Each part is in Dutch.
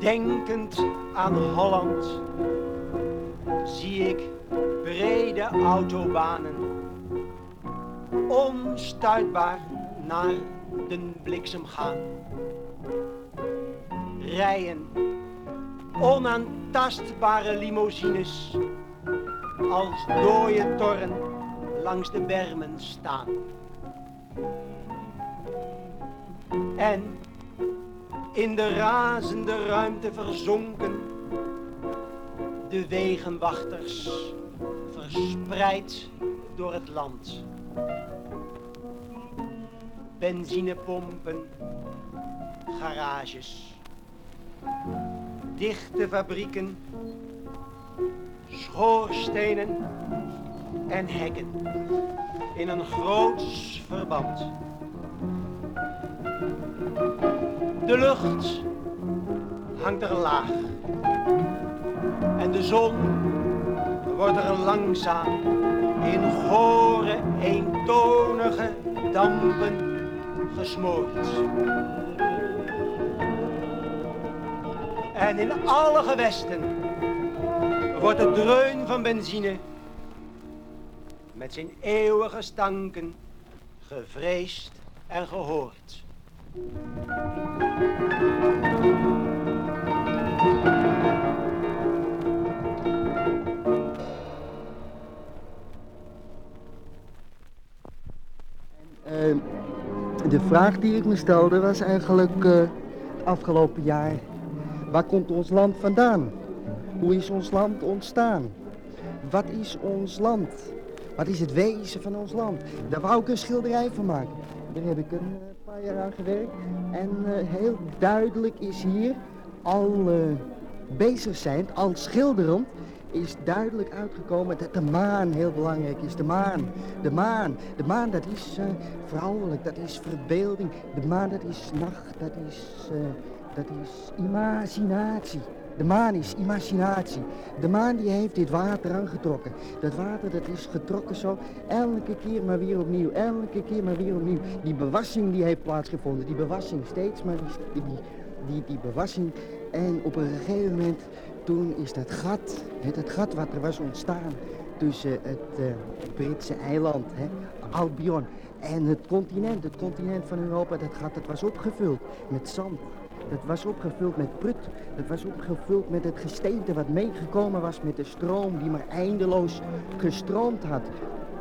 Denkend aan Holland zie ik brede autobanen, onstuitbaar naar den bliksem gaan. Rijen, onaantastbare limousines, als dooie torren langs de bermen staan. En in de razende ruimte verzonken, de wegenwachters verspreid door het land. Benzinepompen, garages, dichte fabrieken, schoorstenen en hekken in een groots verband. De lucht hangt er laag. En de zon wordt er langzaam in gore, eentonige dampen gesmoord. En in alle gewesten wordt de dreun van benzine met zijn eeuwige stanken gevreesd en gehoord. Uh, de vraag die ik me stelde was eigenlijk uh, afgelopen jaar, waar komt ons land vandaan? Hoe is ons land ontstaan? Wat is ons land? Wat is het wezen van ons land? Daar wou ik een schilderij van maken. Daar heb ik een uh, paar jaar aan gewerkt. En uh, heel duidelijk is hier al uh, bezig zijn, al schilderend, is duidelijk uitgekomen dat de maan heel belangrijk is. De maan, de maan, de maan dat is vrouwelijk, dat is verbeelding. De maan dat is nacht, dat is, dat is imaginatie. De maan is imaginatie. De maan die heeft dit water aangetrokken. Dat water dat is getrokken zo elke keer maar weer opnieuw. Elke keer maar weer opnieuw. Die bewassing die heeft plaatsgevonden. Die bewassing steeds maar die, die die, die bewassing. En op een gegeven moment, toen is dat gat, het, gat wat er was ontstaan tussen het eh, Britse eiland, hè, Albion, en het continent, het continent van Europa, dat gat, dat was opgevuld met zand. Dat was opgevuld met prut. Dat was opgevuld met het gesteente wat meegekomen was met de stroom die maar eindeloos gestroomd had.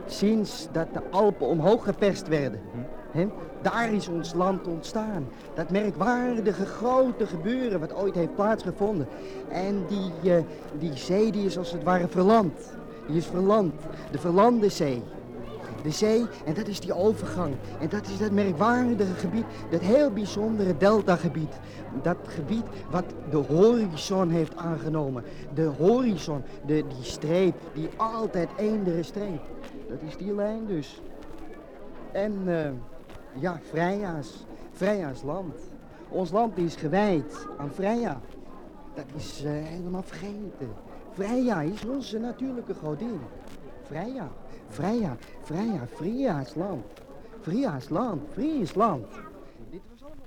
Sinds dat de Alpen omhoog geperst werden. He? Daar is ons land ontstaan. Dat merkwaardige grote gebeuren wat ooit heeft plaatsgevonden. En die, uh, die zee die is als het ware verland. Die is verland. De verlande zee de zee en dat is die overgang. En dat is dat merkwaardige gebied, dat heel bijzondere deltagebied. Dat gebied wat de horizon heeft aangenomen. De horizon, de, die streep, die altijd eendere streep. Dat is die lijn dus. En uh, ja, Vrija's, Vrija's land. Ons land is gewijd aan Vrija. Dat is uh, helemaal vergeten. Vrija is onze natuurlijke godin. Vrija. Vrija, Vrija, Vrija's land. Vrija's land, Vrija's land. Dit was allemaal...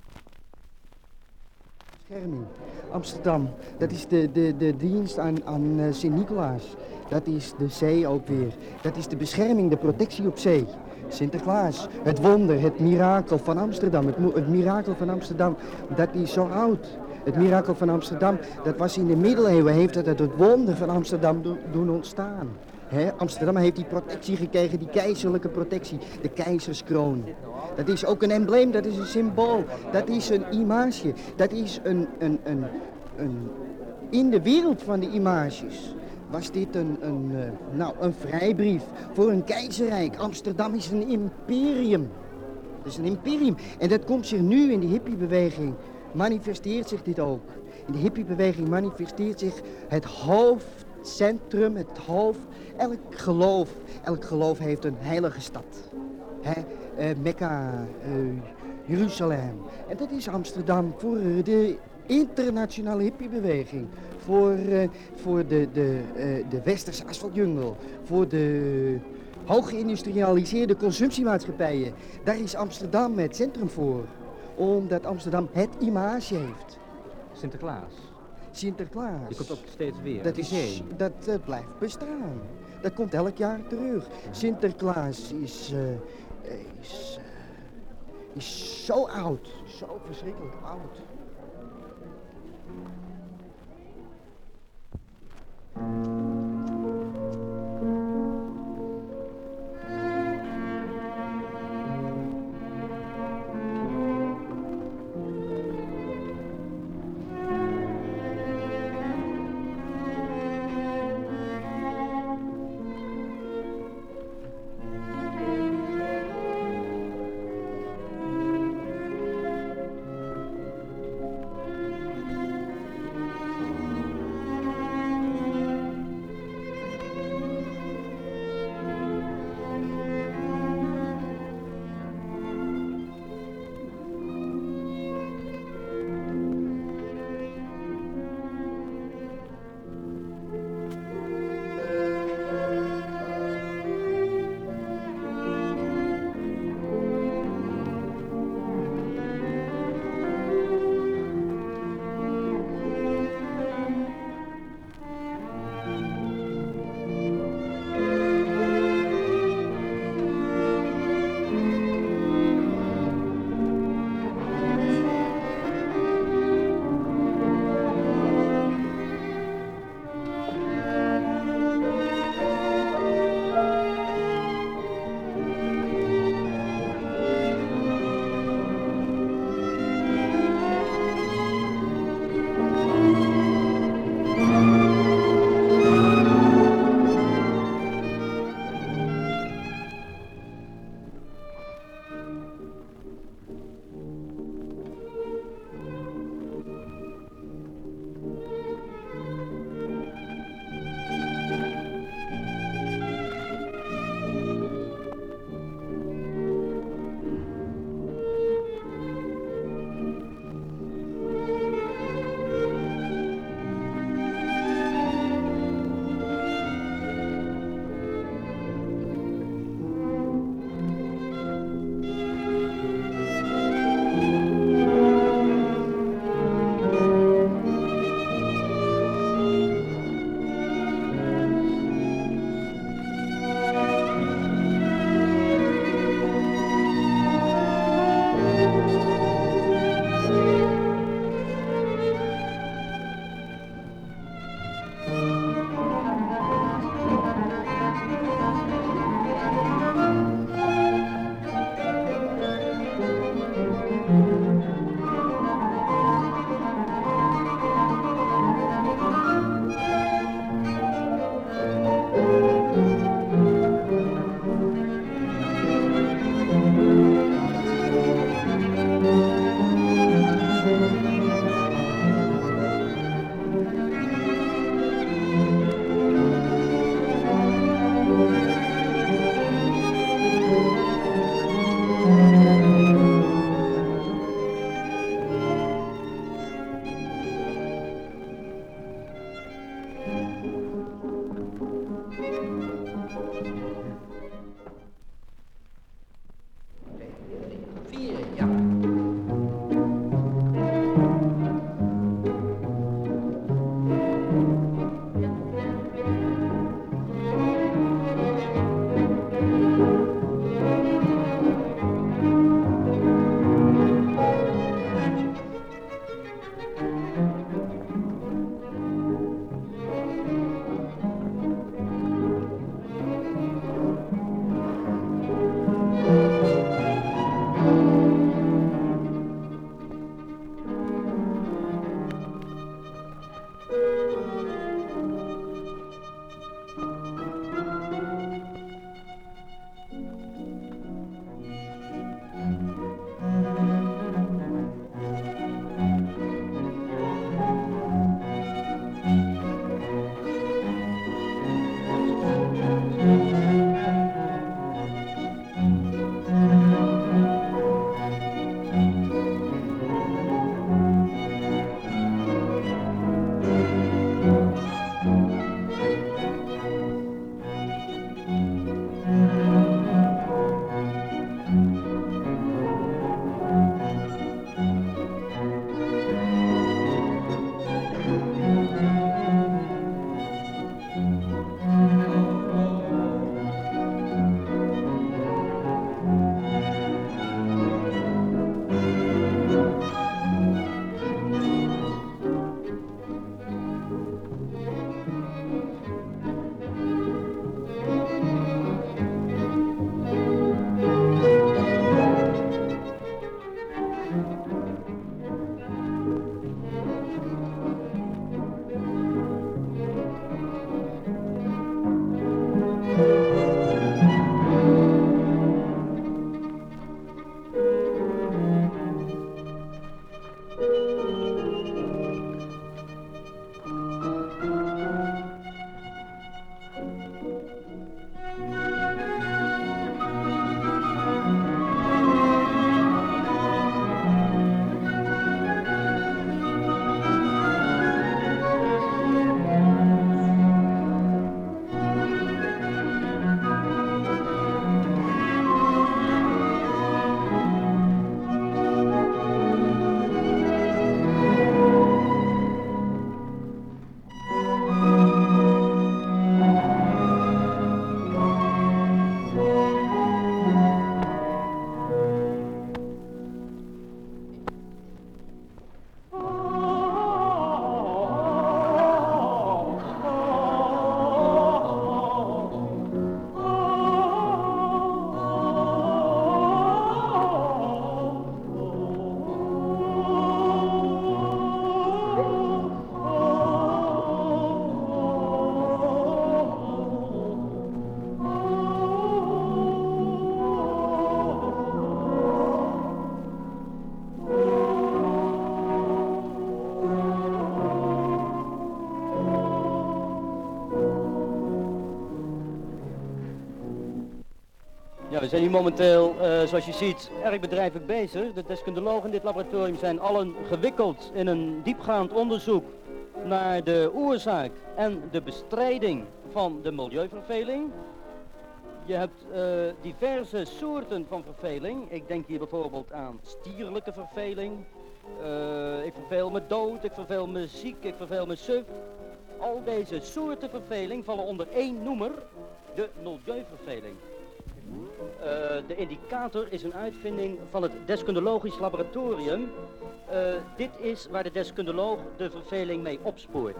Bescherming. Amsterdam, dat is de, de, de dienst aan, aan uh, Sint-Nicolaas. Dat is de zee ook weer. Dat is de bescherming, de protectie op zee. Sinterklaas, het wonder, het mirakel van Amsterdam. Het, het mirakel van Amsterdam, dat is zo oud. Het mirakel van Amsterdam, dat was in de middeleeuwen, heeft het het wonder van Amsterdam do doen ontstaan. Amsterdam heeft die protectie gekregen, die keizerlijke protectie, de keizerskroon. Dat is ook een embleem, dat is een symbool, dat is een image, dat is een, een, een, een in de wereld van de images was dit een, een, uh, nou, een vrijbrief voor een keizerrijk. Amsterdam is een imperium. Het is een imperium. En dat komt zich nu in de hippiebeweging, manifesteert zich dit ook. In de hippiebeweging manifesteert zich het hoofdcentrum, het hoofd Elk geloof, elk geloof heeft een heilige stad. Hè? Uh, Mekka, uh, Jeruzalem. En dat is Amsterdam voor de internationale hippiebeweging. Voor, uh, voor de, de, de westerse asfaltjungel. Voor de hoog geïndustrialiseerde consumptiemaatschappijen. Daar is Amsterdam het centrum voor. Omdat Amsterdam het image heeft. Sinterklaas. Sinterklaas. Die komt ook steeds weer. Dat, is, dat eh, blijft bestaan. Dat komt elk jaar terug. Sinterklaas is... Eh, eh, is, is zo oud. Zo verschrikkelijk oud. We zijn nu momenteel, eh, zoals je ziet, erg bedrijvig bezig. De deskundigen in dit laboratorium zijn allen gewikkeld in een diepgaand onderzoek naar de oorzaak en de bestrijding van de milieuverveling. Je hebt eh, diverse soorten van verveling. Ik denk hier bijvoorbeeld aan stierlijke verveling. Eh, ik verveel me dood, ik verveel me ziek, ik verveel me suf. Al deze soorten verveling vallen onder één noemer, de milieuverveling. Eh, de indicator is een uitvinding van het deskundelogisch laboratorium. Eh, dit is waar de deskundeloog de verveling mee opspoort.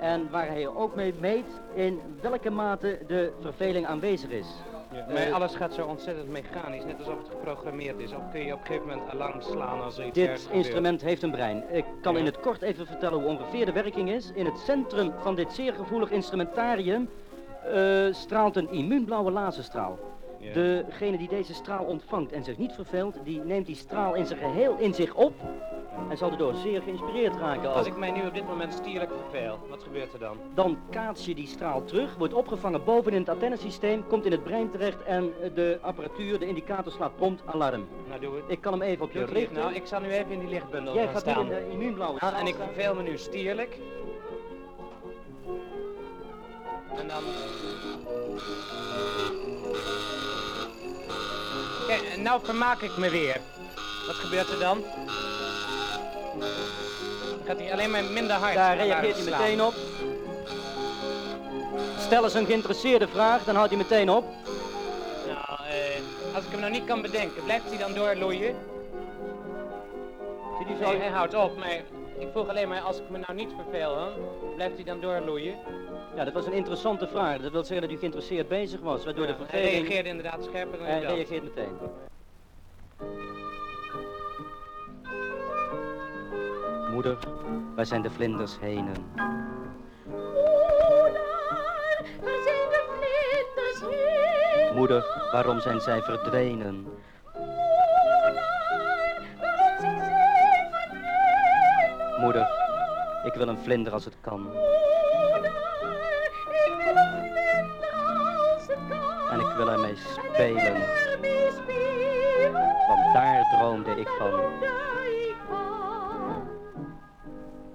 En waar hij ook mee meet in welke mate de verveling aanwezig is. Ja, Eh, alles gaat zo ontzettend mechanisch, net alsof het geprogrammeerd is. Of kun je op een gegeven moment alarm slaan als er iets Dit instrument heeft een brein. Ik kan Ja. in het kort even vertellen hoe ongeveer de werking is. In het centrum van dit zeer gevoelig instrumentarium straalt een immuunblauwe laserstraal. Ja. Degene die deze straal ontvangt en zich niet verveelt, die neemt die straal in zijn geheel in zich op en zal erdoor zeer geïnspireerd raken. Als ook. ik mij nu op dit moment stierlijk verveel, wat gebeurt er dan? Dan kaats je die straal terug, wordt opgevangen boven in het antennesysteem, komt in het brein terecht en de apparatuur, de indicator slaat prompt alarm. Nou doe het. Ik kan hem even op je licht. Nou, ik zal nu even in die lichtbundel Jij gaan gaat staan. in de immuunblauwe Ah, straal en ik verveel me nu stierlijk. En dan... nou vermaak ik me weer. Wat gebeurt er dan? Gaat hij alleen maar minder hard? Daar reageert hij meteen op. Stel eens een geïnteresseerde vraag, dan houdt hij meteen op. Nou, eh, als ik hem nou niet kan bedenken, blijft hij dan doorloeien? Zie die zo? Nee, hij houdt op, maar ik vroeg alleen maar als ik me nou niet verveel, hè, blijft hij dan doorloeien? Ja, dat was een interessante vraag. Dat wil zeggen dat u geïnteresseerd bezig was, waardoor de Ja, hij reageerde inderdaad scherper dan Hij reageert meteen. Moeder, waar zijn de vlinders henen? Waar zijn de vlinders heen? Moeder, waarom zijn zij verdwenen? Waarom zijn zij verdwenen? Moeder, ik wil een vlinder als het kan. En ik wil ermee spelen, want daar droomde ik van.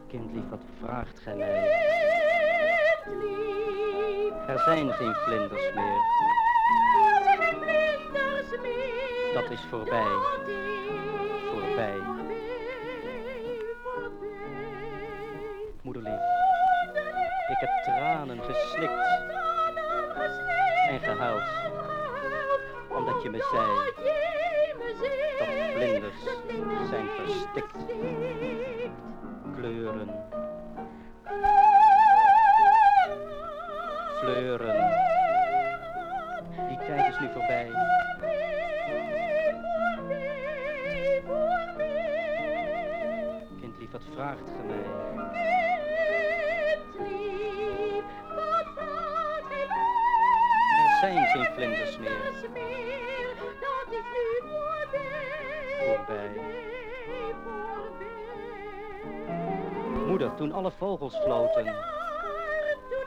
Kindlief, wat vraagt gij mij? Er zijn geen vlinders meer. er. Dat is voorbij, voorbij. Moederlief, ik heb tranen geslikt en gehuild. Omdat je me zei dat vlinders zijn verstikt. Kleuren, fleuren. Die tijd is nu voorbij. Kindlief, wat vraagt ge mij? Geen vlinders meer. Dat is nu voorbij. Moeder, toen alle vogels floten. Toen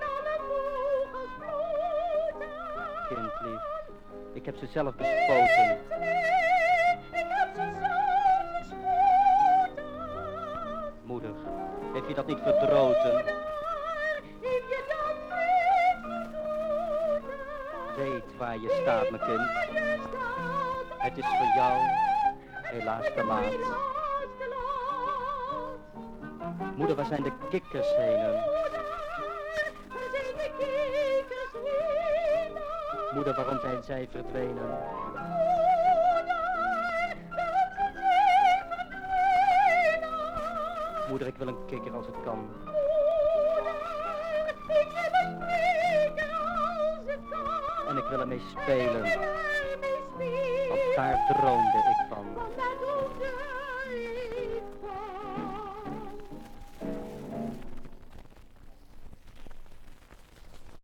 alle vogels floten. Kindlief, ik heb ze zelf bespoten. Heb. Moeder, heeft je dat niet verdroten? Weet waar je staat, mijn kind. Het is voor jou helaas te laat. Moeder, waar zijn de kikkers heen? Moeder, waarom zijn zij verdwenen? Moeder, ik wil een kikker als het kan. En ik wil ermee spelen, want daar droomde ik van.